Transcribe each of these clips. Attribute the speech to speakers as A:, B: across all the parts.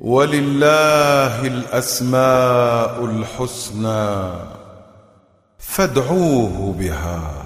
A: ولله الأسماء الحسنى فادعوه بها.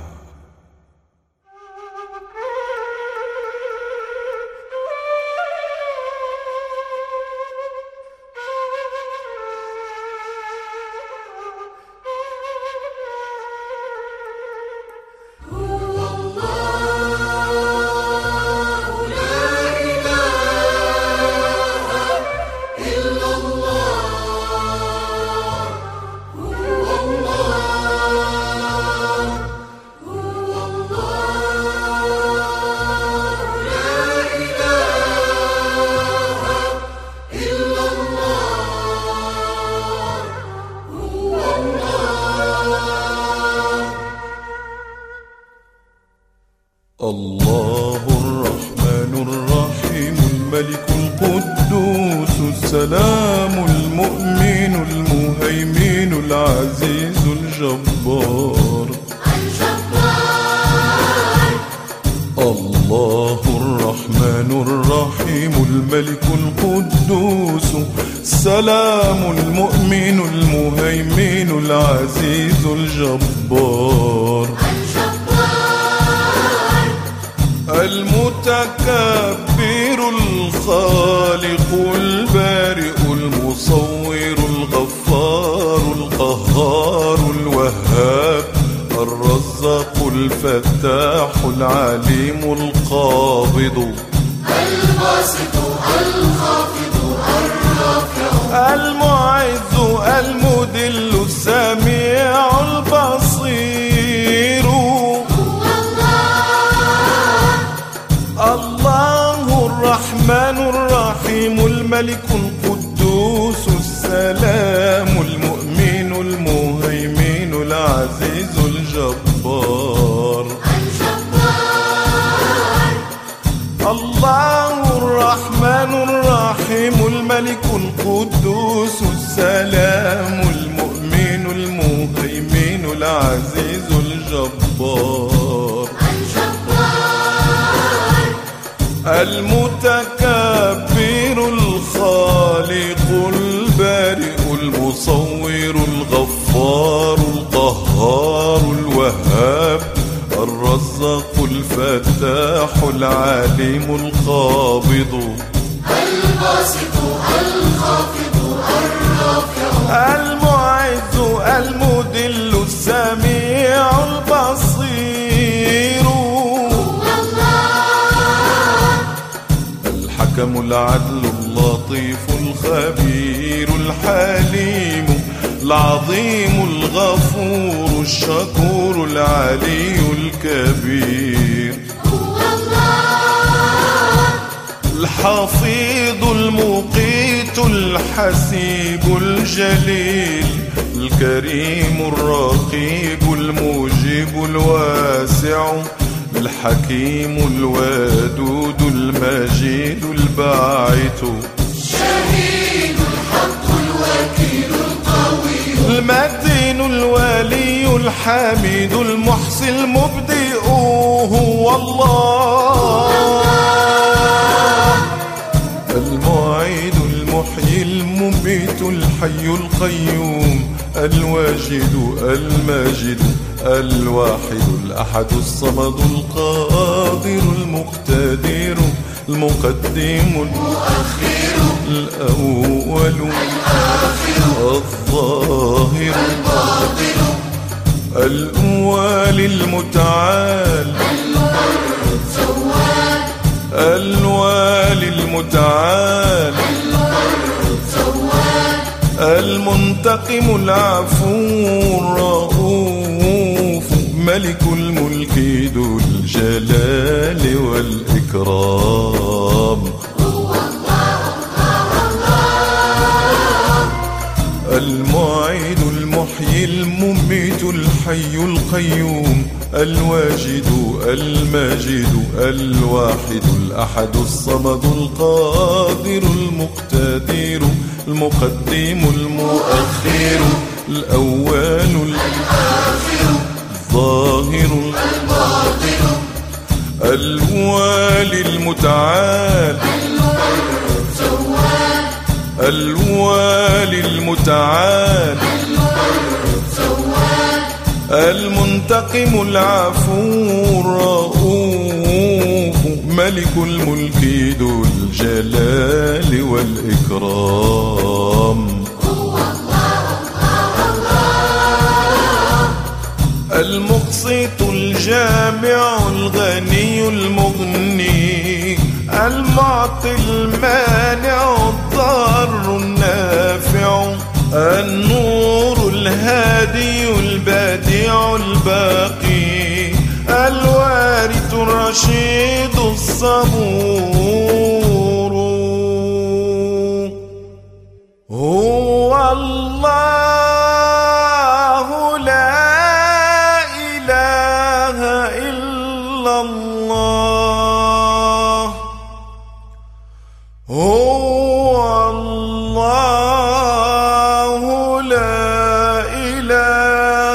A: الله الرحمن الرحيم الملك القدوس السلام المؤمن المهيمن العزيز الجبار.
B: الجبار
A: الله الرحمن الرحيم الملك القدوس السلام المؤمن المهيمن العزيز الجبار. المتكبر الخالق البارئ المصور الغفار القهار الوهاب الرزاق الفتاح العليم القابض
B: الباسط الخافض الرافع
A: المعز المذل السميع الملك القدوس السلام المؤمن المهيمن العزيز الجبار.
B: الجبار
A: الله الرحمن الرحيم الملك القدوس السلام المؤمن المهيمن العزيز الجبار
B: الجبار.
A: المتكبر المصور الغفار القهار الوهاب الرزاق الفتاح العليم القابض
B: الباسط الخافض الرافع.
A: المعز المذل السميع البصير.
B: هو الله.
A: الحكم العدل اللطيف الخبير الحليم العظيم الغفور الشكور العلي الكبير.
B: هو الله
A: الحفيظ المقيت الحسيب الجليل الكريم الرقيب المجيب الواسع. الحكيم الودود المجيد الباعث.
B: شهيد الحق الوكيل القوي
A: المتين الولي الحميد المحصي المبدئ هو الله. المعيد المحيي المميت الحي القيوم الواجد الماجد الواحد الأحد الصمد القادر المقتدر المقدم
B: مؤخر
A: الأول الظاهر
B: باطن
A: الأول المتعال الوالي المتعال المنتقم العفو الرؤوف ملك الملك ذو الجلال والإكرام. المعيد المحيي المميت الحي القيوم الواجد الماجد الواحد الأحد الصمد القادر المقتدر المقدم المؤخر الأول الظاهر. الوالي المتعال. الوالي المتعال. المنتقم العفو الرؤوف ملك الملك ذو الجلال والإكرام. المعطي المانع الضار النافع النور الهادي البديع الباقي الوارث الرشيد الصبور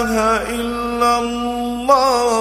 A: إله إلا الله.